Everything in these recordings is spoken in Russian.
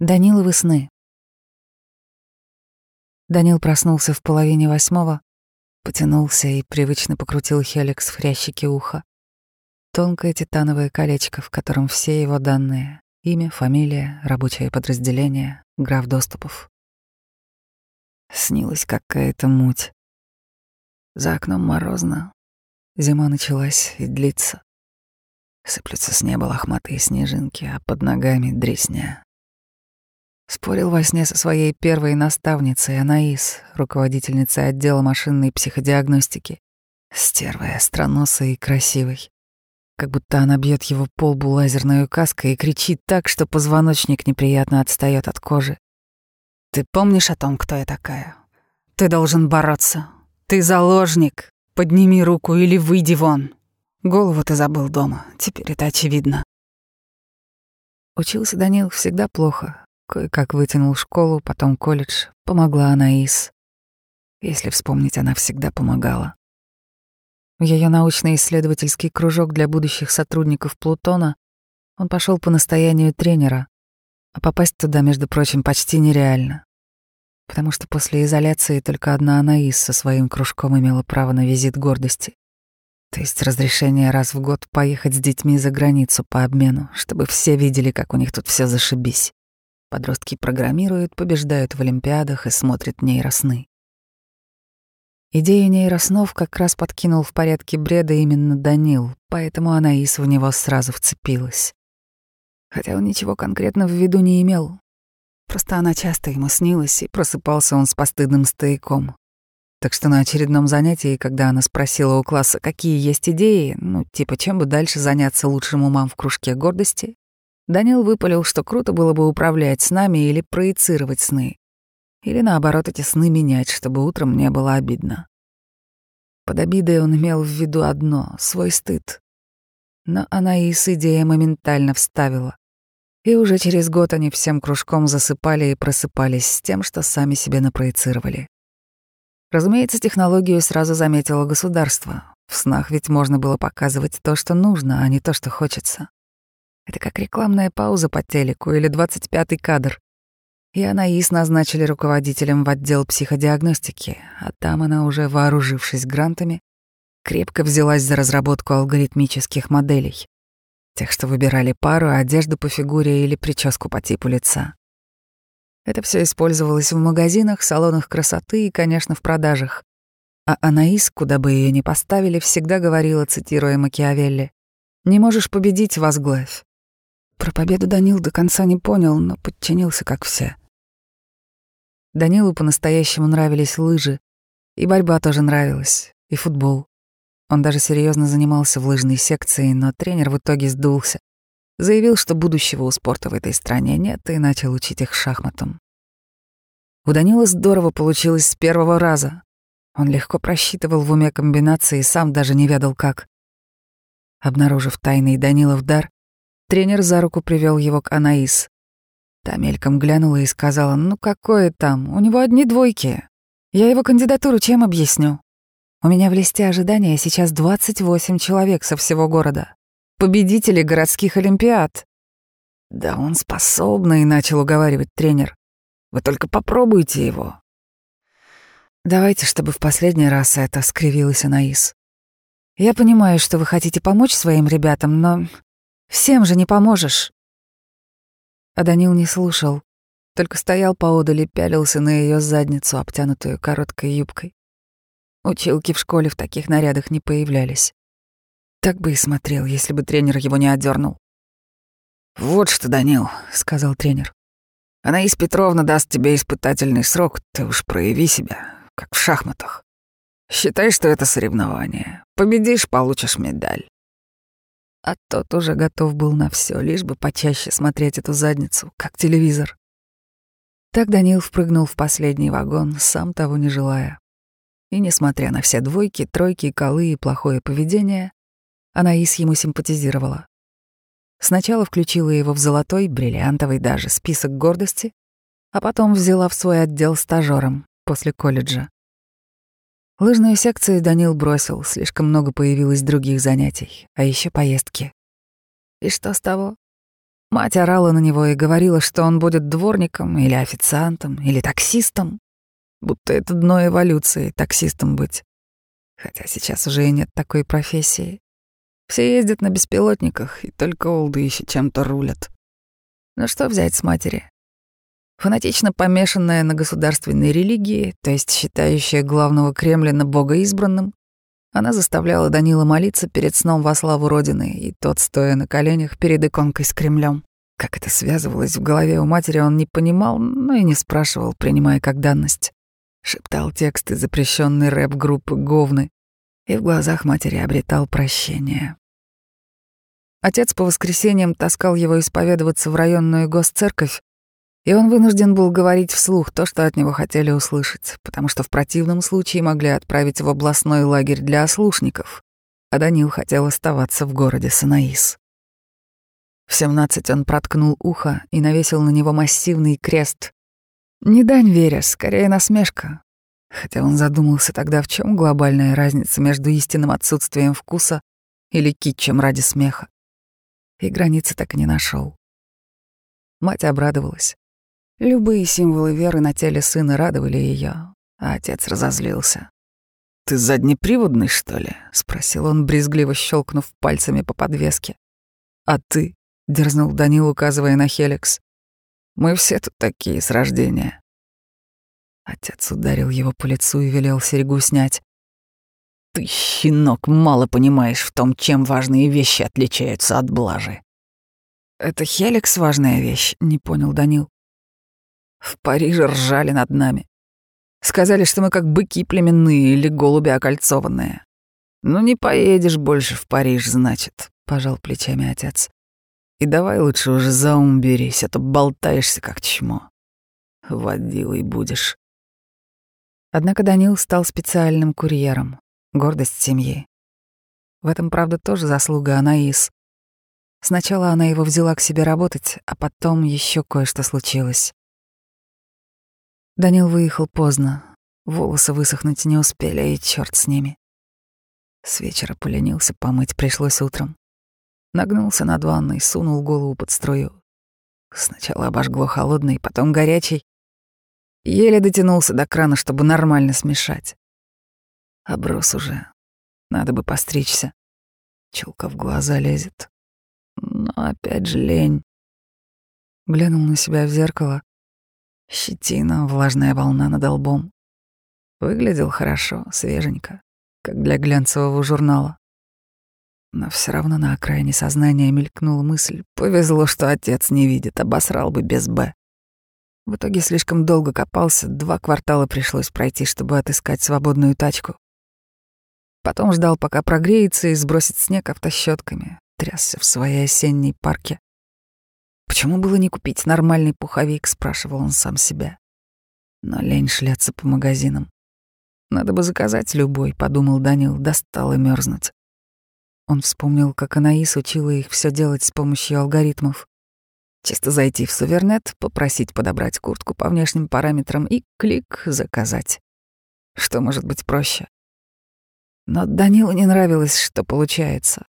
Даниловы сны. Данил проснулся в половине восьмого, потянулся и привычно покрутил хеликс в хрящике уха. Тонкое титановое колечко, в котором все его данные — имя, фамилия, рабочее подразделение, граф доступов. Снилась какая-то муть. За окном морозно. Зима началась и длится. Сыплются с неба лохматые снежинки, а под ногами дресня. Спорил во сне со своей первой наставницей Анаис, руководительницей отдела машинной психодиагностики. Стервой, остроносой и красивой. Как будто она бьет его по лбу лазерной указкой и кричит так, что позвоночник неприятно отстает от кожи. «Ты помнишь о том, кто я такая? Ты должен бороться. Ты заложник. Подними руку или выйди вон. Голову ты забыл дома, теперь это очевидно». Учился Данил всегда плохо, Кое-как вытянул школу, потом колледж. Помогла Анаис. Если вспомнить, она всегда помогала. Ее научно-исследовательский кружок для будущих сотрудников Плутона он пошел по настоянию тренера, а попасть туда, между прочим, почти нереально. Потому что после изоляции только одна Анаис со своим кружком имела право на визит гордости. То есть разрешение раз в год поехать с детьми за границу по обмену, чтобы все видели, как у них тут все зашибись. Подростки программируют, побеждают в олимпиадах и смотрят нейросны. Идею нейроснов как раз подкинул в порядке бреда именно Данил, поэтому Анаис в него сразу вцепилась. Хотя он ничего конкретно в виду не имел. Просто она часто ему снилась, и просыпался он с постыдным стояком. Так что на очередном занятии, когда она спросила у класса, какие есть идеи, ну, типа, чем бы дальше заняться лучшим умам в кружке гордости, Данил выпалил, что круто было бы управлять с нами или проецировать сны. Или наоборот, эти сны менять, чтобы утром не было обидно. Под обидой он имел в виду одно — свой стыд. Но Анаис идея моментально вставила. И уже через год они всем кружком засыпали и просыпались с тем, что сами себе напроецировали. Разумеется, технологию сразу заметило государство. В снах ведь можно было показывать то, что нужно, а не то, что хочется. Это как рекламная пауза по телеку или 25-й кадр. И Анаис назначили руководителем в отдел психодиагностики, а там она уже, вооружившись грантами, крепко взялась за разработку алгоритмических моделей. Тех, что выбирали пару, одежду по фигуре или прическу по типу лица. Это все использовалось в магазинах, салонах красоты и, конечно, в продажах. А Анаис, куда бы ее ни поставили, всегда говорила, цитируя Макиавелли, «Не можешь победить, возглавь. Про победу Данил до конца не понял, но подчинился, как все. Данилу по-настоящему нравились лыжи, и борьба тоже нравилась, и футбол. Он даже серьезно занимался в лыжной секции, но тренер в итоге сдулся. Заявил, что будущего у спорта в этой стране нет, и начал учить их шахматам. У Данила здорово получилось с первого раза. Он легко просчитывал в уме комбинации, сам даже не ведал как. Обнаружив тайный Данилов дар, Тренер за руку привел его к Анаис. Та мельком глянула и сказала, «Ну какое там, у него одни двойки. Я его кандидатуру чем объясню? У меня в листе ожидания сейчас 28 человек со всего города. Победители городских олимпиад». «Да он способный», — начал уговаривать тренер. «Вы только попробуйте его». «Давайте, чтобы в последний раз это», — скривилась Анаис. «Я понимаю, что вы хотите помочь своим ребятам, но Всем же не поможешь. А Данил не слушал, только стоял поодаль и пялился на ее задницу, обтянутую короткой юбкой. Училки в школе в таких нарядах не появлялись. Так бы и смотрел, если бы тренер его не одернул. «Вот что, Данил», — сказал тренер. «Анаис Петровна даст тебе испытательный срок, ты уж прояви себя, как в шахматах. Считай, что это соревнование. Победишь — получишь медаль. А тот уже готов был на все, лишь бы почаще смотреть эту задницу, как телевизор. Так Данил впрыгнул в последний вагон, сам того не желая. И, несмотря на все двойки, тройки, колы и плохое поведение, Анаис ему симпатизировала. Сначала включила его в золотой, бриллиантовый даже список гордости, а потом взяла в свой отдел стажером после колледжа. Лыжную секцию Данил бросил, слишком много появилось других занятий, а еще поездки. И что с того? Мать орала на него и говорила, что он будет дворником или официантом или таксистом, будто это дно эволюции таксистом быть. Хотя сейчас уже и нет такой профессии. Все ездят на беспилотниках, и только олды еще чем-то рулят. Ну что взять с матери? Фанатично помешанная на государственной религии, то есть считающая главного Кремлина богоизбранным, она заставляла Данила молиться перед сном во славу Родины, и тот, стоя на коленях перед иконкой с Кремлем. Как это связывалось в голове у матери, он не понимал, но и не спрашивал, принимая как данность. Шептал тексты запрещенной рэп-группы «Говны», и в глазах матери обретал прощение. Отец по воскресеньям таскал его исповедоваться в районную госцерковь, и он вынужден был говорить вслух то, что от него хотели услышать, потому что в противном случае могли отправить в областной лагерь для ослушников, а Данил хотел оставаться в городе Санаис. В семнадцать он проткнул ухо и навесил на него массивный крест. Не дань веря, скорее насмешка. Хотя он задумался тогда, в чем глобальная разница между истинным отсутствием вкуса или китчем ради смеха. И границы так и не нашел. Мать обрадовалась. Любые символы веры на теле сына радовали ее, а отец разозлился. «Ты заднеприводный, что ли?» — спросил он, брезгливо щелкнув пальцами по подвеске. «А ты?» — дерзнул Данил, указывая на Хеликс. «Мы все тут такие с рождения». Отец ударил его по лицу и велел серегу снять. «Ты, щенок, мало понимаешь в том, чем важные вещи отличаются от блажи». «Это Хеликс важная вещь», — не понял Данил. В Париже ржали над нами. Сказали, что мы как быки племенные или голуби окольцованные. «Ну не поедешь больше в Париж, значит», — пожал плечами отец. «И давай лучше уже за ум берись, а то болтаешься как чмо. Водилой будешь». Однако Данил стал специальным курьером, гордость семьи. В этом, правда, тоже заслуга Анаис. Сначала она его взяла к себе работать, а потом еще кое-что случилось. Данил выехал поздно. Волосы высохнуть не успели, и черт с ними. С вечера поленился, помыть пришлось утром. Нагнулся над ванной, сунул голову под струю. Сначала обожгло холодный, потом горячий. Еле дотянулся до крана, чтобы нормально смешать. Оброс уже. Надо бы постричься. Челка в глаза лезет. Но опять же лень. Глянул на себя в зеркало. Щетина, влажная волна над лбом. Выглядел хорошо, свеженько, как для глянцевого журнала. Но все равно на окраине сознания мелькнула мысль. Повезло, что отец не видит, обосрал бы без «Б». В итоге слишком долго копался, два квартала пришлось пройти, чтобы отыскать свободную тачку. Потом ждал, пока прогреется и сбросит снег автощетками, трясся в своей осенней парке. Почему было не купить нормальный пуховик, спрашивал он сам себя. Но лень шляться по магазинам. Надо бы заказать любой, подумал Данил, достал и мерзнуть. Он вспомнил, как Анаис учила их все делать с помощью алгоритмов. Чисто зайти в Сувернет, попросить подобрать куртку по внешним параметрам и клик заказать. Что может быть проще? Но Данилу не нравилось, что получается.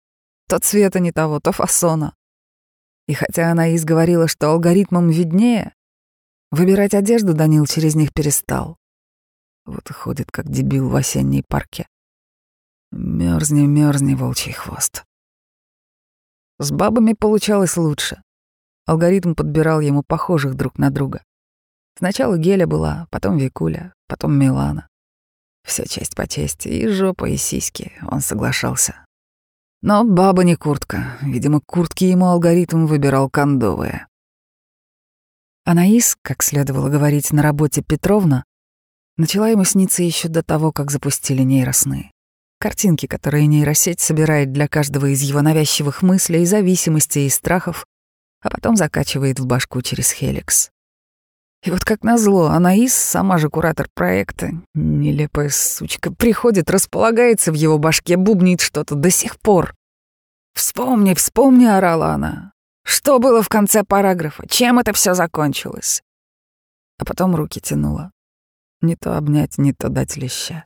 То цвета не того, то фасона. И хотя она изговорила, что алгоритмам виднее, выбирать одежду Данил через них перестал. Вот и ходит, как дебил в осенней парке. Мерзни, мерзни, волчий хвост. С бабами получалось лучше. Алгоритм подбирал ему похожих друг на друга. Сначала Геля была, потом Викуля, потом Милана. Вся честь по чести, и жопа, и сиськи, он соглашался. Но баба не куртка. Видимо, куртки ему алгоритм выбирал кондовые. Анаис, как следовало говорить на работе Петровна, начала ему сниться еще до того, как запустили нейросны. Картинки, которые нейросеть собирает для каждого из его навязчивых мыслей, зависимостей и страхов, а потом закачивает в башку через Хеликс. И вот как назло, Анаис, сама же куратор проекта, нелепая сучка, приходит, располагается в его башке, бубнит что-то до сих пор. «Вспомни, вспомни», — орала она. «Что было в конце параграфа? Чем это все закончилось?» А потом руки тянула. Не то обнять, не то дать леща.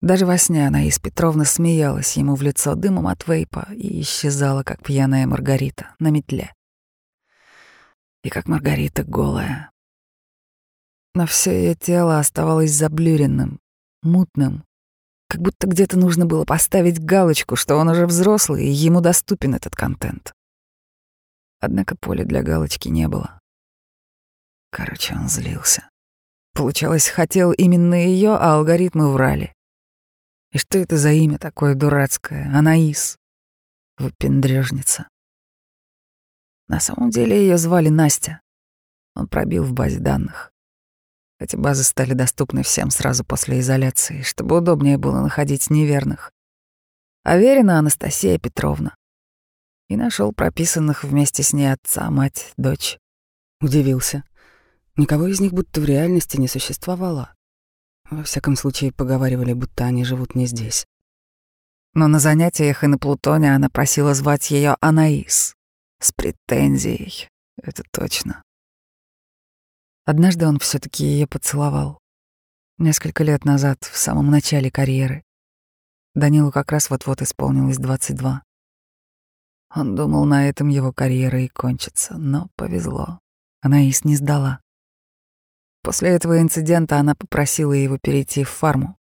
Даже во сне Анаис Петровна смеялась ему в лицо дымом от вейпа и исчезала, как пьяная Маргарита, на метле. И как Маргарита голая. Но все ее тело оставалось заблюренным, мутным, как будто где-то нужно было поставить галочку, что он уже взрослый, и ему доступен этот контент. Однако поля для галочки не было. Короче, он злился. Получалось, хотел именно ее, а алгоритмы врали. И что это за имя такое дурацкое? Анаис. Выпендрежница. На самом деле ее звали Настя. Он пробил в базе данных. Эти базы стали доступны всем сразу после изоляции, чтобы удобнее было находить неверных. Аверина Анастасия Петровна. И нашел прописанных вместе с ней отца, мать, дочь. Удивился. Никого из них будто в реальности не существовало. Во всяком случае, поговаривали, будто они живут не здесь. Но на занятиях и на Плутоне она просила звать ее Анаис. С претензией, это точно. Однажды он все таки ее поцеловал. Несколько лет назад, в самом начале карьеры. Данилу как раз вот-вот исполнилось 22. Он думал, на этом его карьера и кончится, но повезло. Она Анаис не сдала. После этого инцидента она попросила его перейти в фарму.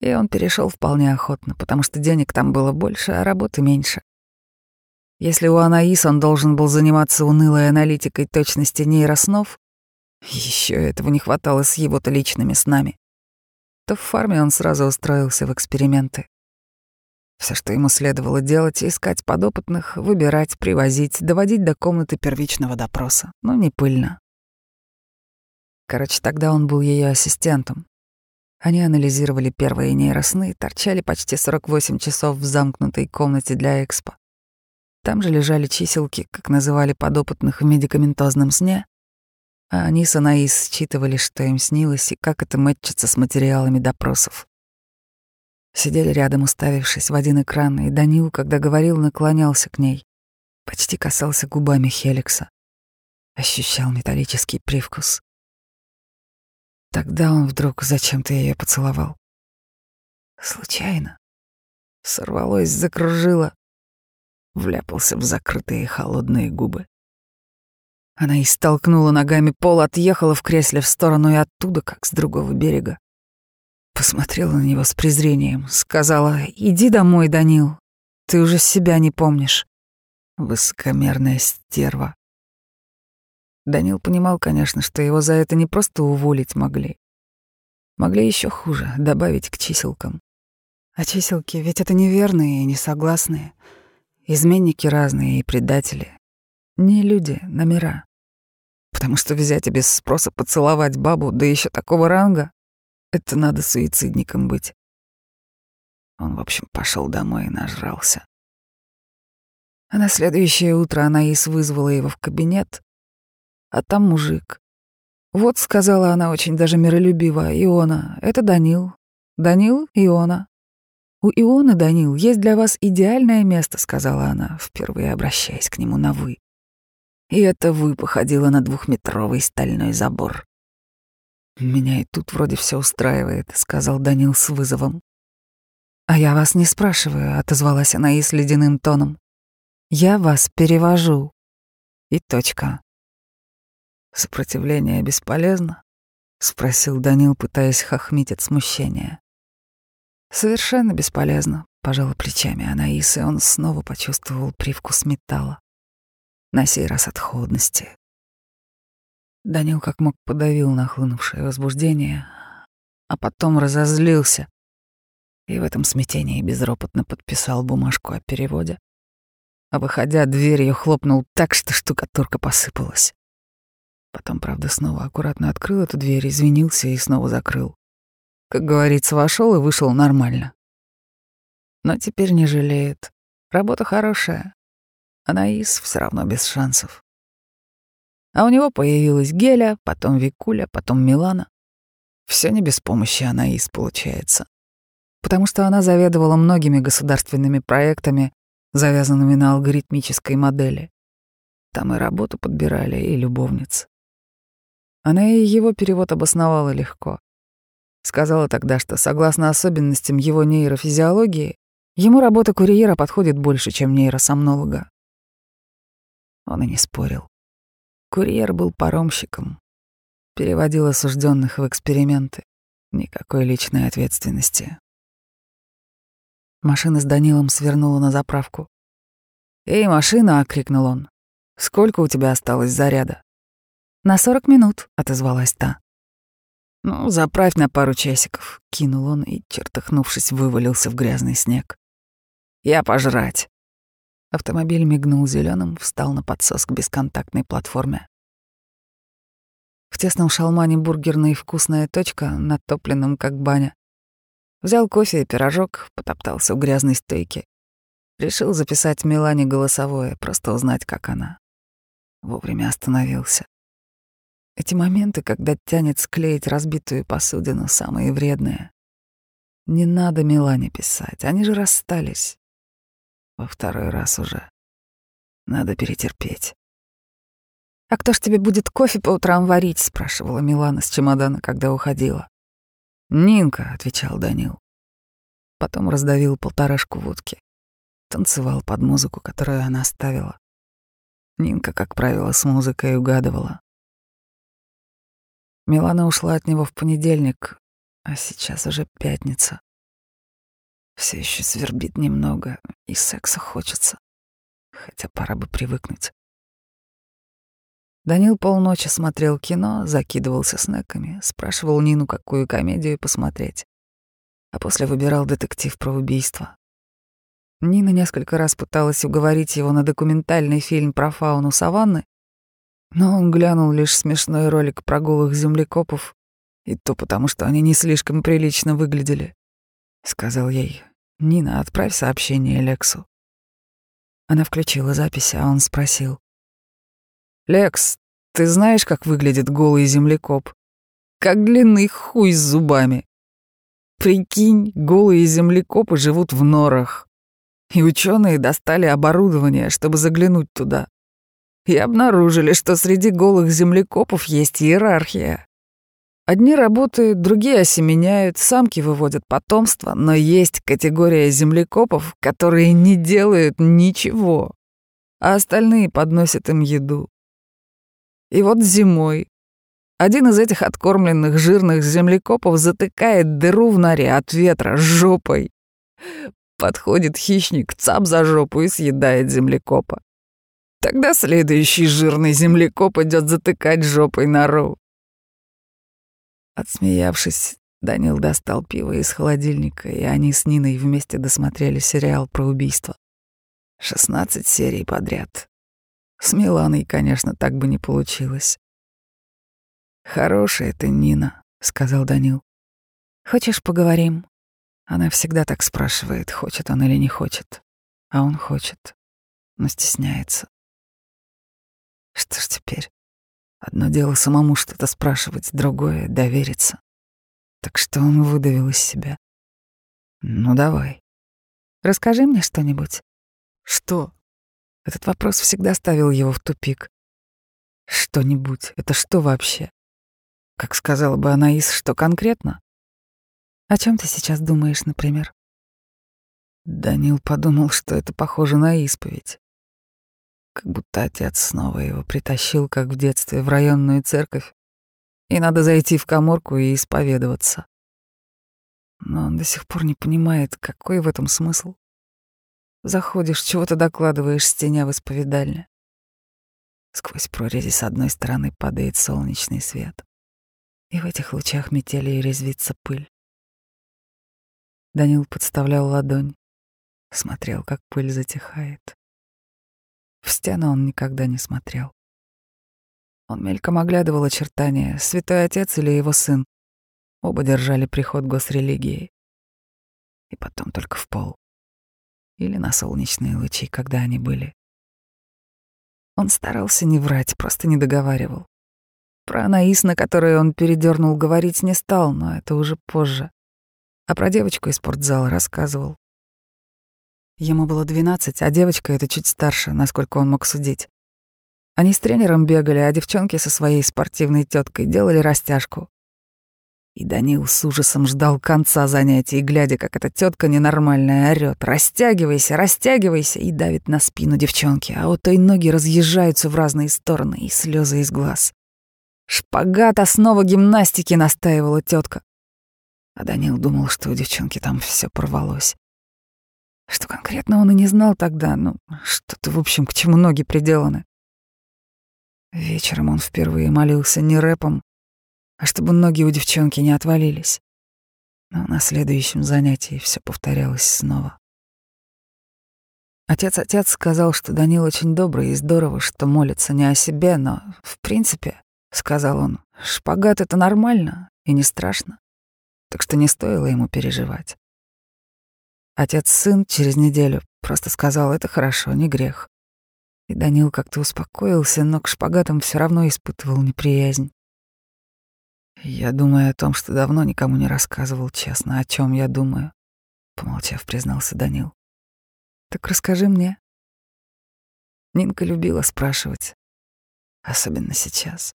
И он перешел вполне охотно, потому что денег там было больше, а работы меньше. Если у Анаис он должен был заниматься унылой аналитикой точности нейроснов, еще этого не хватало с его-то личными снами. То в фарме он сразу устроился в эксперименты. Все, что ему следовало делать, искать подопытных, выбирать, привозить, доводить до комнаты первичного допроса, но не пыльно. Короче, тогда он был ее ассистентом. Они анализировали первые нейросны, торчали почти 48 часов в замкнутой комнате для экспо. Там же лежали чиселки, как называли подопытных в медикаментозном сне, а они с Анаис считывали, что им снилось и как это мэтчится с материалами допросов. Сидели рядом, уставившись в один экран, и Данил, когда говорил, наклонялся к ней, почти касался губами Хеликса, ощущал металлический привкус. Тогда он вдруг зачем-то ее поцеловал. Случайно. Сорвалось, закружило, вляпался в закрытые холодные губы. Она и столкнула ногами пол, отъехала в кресле в сторону и оттуда, как с другого берега. Посмотрела на него с презрением, сказала, «Иди домой, Данил, ты уже себя не помнишь». Высокомерная стерва. Данил понимал, конечно, что его за это не просто уволить могли. Могли еще хуже, добавить к чиселкам. А чиселки ведь это неверные и несогласные. Изменники разные и предатели. Не люди, номера. Потому что взять и без спроса поцеловать бабу, да еще такого ранга, это надо суицидником быть. Он, в общем, пошел домой и нажрался. А на следующее утро Анаис вызвала его в кабинет, а там мужик. «Вот», — сказала она очень даже миролюбиво, — «Иона, это Данил. Данил, Иона». «У Ионы, Данил, есть для вас идеальное место», — сказала она, впервые обращаясь к нему на «вы» и это «вы» походило на двухметровый стальной забор. «Меня и тут вроде все устраивает», — сказал Данил с вызовом. «А я вас не спрашиваю», — отозвалась она и с ледяным тоном. «Я вас перевожу». И точка. «Сопротивление бесполезно?» — спросил Данил, пытаясь хохмить от смущения. «Совершенно бесполезно», — пожала плечами Анаис, и он снова почувствовал привкус металла на сей раз от холодности. Данил как мог подавил нахлынувшее возбуждение, а потом разозлился и в этом смятении безропотно подписал бумажку о переводе. А выходя, дверью хлопнул так, что штукатурка посыпалась. Потом, правда, снова аккуратно открыл эту дверь, извинился и снова закрыл. Как говорится, вошел и вышел нормально. Но теперь не жалеет. Работа хорошая. Анаис все равно без шансов. А у него появилась Геля, потом Викуля, потом Милана. Все не без помощи Анаис получается. Потому что она заведовала многими государственными проектами, завязанными на алгоритмической модели. Там и работу подбирали, и любовниц. Она и его перевод обосновала легко. Сказала тогда, что согласно особенностям его нейрофизиологии, ему работа курьера подходит больше, чем нейросомнолога. Он и не спорил. Курьер был паромщиком, переводил осужденных в эксперименты. Никакой личной ответственности. Машина с Данилом свернула на заправку. «Эй, машина!» — окрикнул он. «Сколько у тебя осталось заряда?» «На сорок минут», — отозвалась та. «Ну, заправь на пару часиков», — кинул он и, чертыхнувшись, вывалился в грязный снег. «Я пожрать». Автомобиль мигнул зеленым, встал на подсос к бесконтактной платформе. В тесном шалмане бургерная вкусная точка, натопленном как баня. Взял кофе и пирожок, потоптался у грязной стойки. Решил записать Милане голосовое, просто узнать, как она. Вовремя остановился. Эти моменты, когда тянет склеить разбитую посудину, самые вредные. Не надо Милане писать, они же расстались. Во второй раз уже. Надо перетерпеть. «А кто ж тебе будет кофе по утрам варить?» — спрашивала Милана с чемодана, когда уходила. «Нинка», — отвечал Данил. Потом раздавил полторашку водки. Танцевал под музыку, которую она ставила. Нинка, как правило, с музыкой угадывала. Милана ушла от него в понедельник, а сейчас уже пятница. Все еще свербит немного, и секса хочется. Хотя пора бы привыкнуть. Данил полночи смотрел кино, закидывался снеками, спрашивал Нину, какую комедию посмотреть, а после выбирал детектив про убийство. Нина несколько раз пыталась уговорить его на документальный фильм про фауну саванны, но он глянул лишь смешной ролик про голых землекопов, и то потому, что они не слишком прилично выглядели. Сказал ей, «Нина, отправь сообщение Лексу». Она включила запись, а он спросил, «Лекс, ты знаешь, как выглядит голый землекоп? Как длинный хуй с зубами. Прикинь, голые землекопы живут в норах. И ученые достали оборудование, чтобы заглянуть туда. И обнаружили, что среди голых землекопов есть иерархия. Одни работают, другие осеменяют, самки выводят потомство, но есть категория землекопов, которые не делают ничего, а остальные подносят им еду. И вот зимой один из этих откормленных жирных землекопов затыкает дыру в норе от ветра жопой. Подходит хищник, цап за жопу и съедает землекопа. Тогда следующий жирный землекоп идет затыкать жопой нору. Отсмеявшись, Данил достал пиво из холодильника, и они с Ниной вместе досмотрели сериал про убийство. 16 серий подряд. С Миланой, конечно, так бы не получилось. «Хорошая ты, Нина», — сказал Данил. «Хочешь, поговорим?» Она всегда так спрашивает, хочет он или не хочет. А он хочет, но стесняется. Что ж теперь? Одно дело самому что-то спрашивать, другое — довериться. Так что он выдавил из себя. «Ну, давай. Расскажи мне что-нибудь». «Что?» Этот вопрос всегда ставил его в тупик. Что-нибудь — это что вообще? Как сказала бы Анаис, что конкретно? О чем ты сейчас думаешь, например? Данил подумал, что это похоже на исповедь. Как будто отец снова его притащил, как в детстве, в районную церковь, и надо зайти в коморку и исповедоваться. Но он до сих пор не понимает, какой в этом смысл. Заходишь, чего-то докладываешь, стеня в исповедальне. Сквозь прорези с одной стороны падает солнечный свет, и в этих лучах метели и резвится пыль. Данил подставлял ладонь, смотрел, как пыль затихает. В стену он никогда не смотрел. Он мельком оглядывал очертания, святой отец или его сын. Оба держали приход госрелигии. И потом только в пол или на солнечные лучи, когда они были. Он старался не врать, просто не договаривал. Про Анаис, на которой он передернул, говорить не стал, но это уже позже. А про девочку из спортзала рассказывал. Ему было двенадцать, а девочка эта чуть старше, насколько он мог судить. Они с тренером бегали, а девчонки со своей спортивной теткой делали растяжку. И Данил с ужасом ждал конца занятий, глядя, как эта тетка ненормальная орёт. «Растягивайся, растягивайся!» и давит на спину девчонки, а у той ноги разъезжаются в разные стороны и слезы из глаз. «Шпагат — основа гимнастики!» — настаивала тетка. А Данил думал, что у девчонки там все порвалось. Что конкретно он и не знал тогда, ну, что-то, в общем, к чему ноги приделаны. Вечером он впервые молился не рэпом, а чтобы ноги у девчонки не отвалились. Но на следующем занятии все повторялось снова. Отец-отец сказал, что Данил очень добрый и здорово, что молится не о себе, но, в принципе, — сказал он, — шпагат — это нормально и не страшно, так что не стоило ему переживать. Отец-сын через неделю просто сказал, это хорошо, не грех. И Данил как-то успокоился, но к шпагатам все равно испытывал неприязнь. Я думаю о том, что давно никому не рассказывал честно, о чем я думаю, помолчав, признался Данил. Так расскажи мне. Нинка любила спрашивать, особенно сейчас.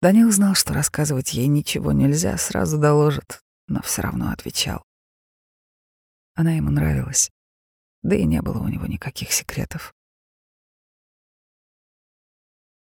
Данил знал, что рассказывать ей ничего нельзя, сразу доложит, но все равно отвечал. Она ему нравилась, да и не было у него никаких секретов.